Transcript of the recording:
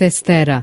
Testera.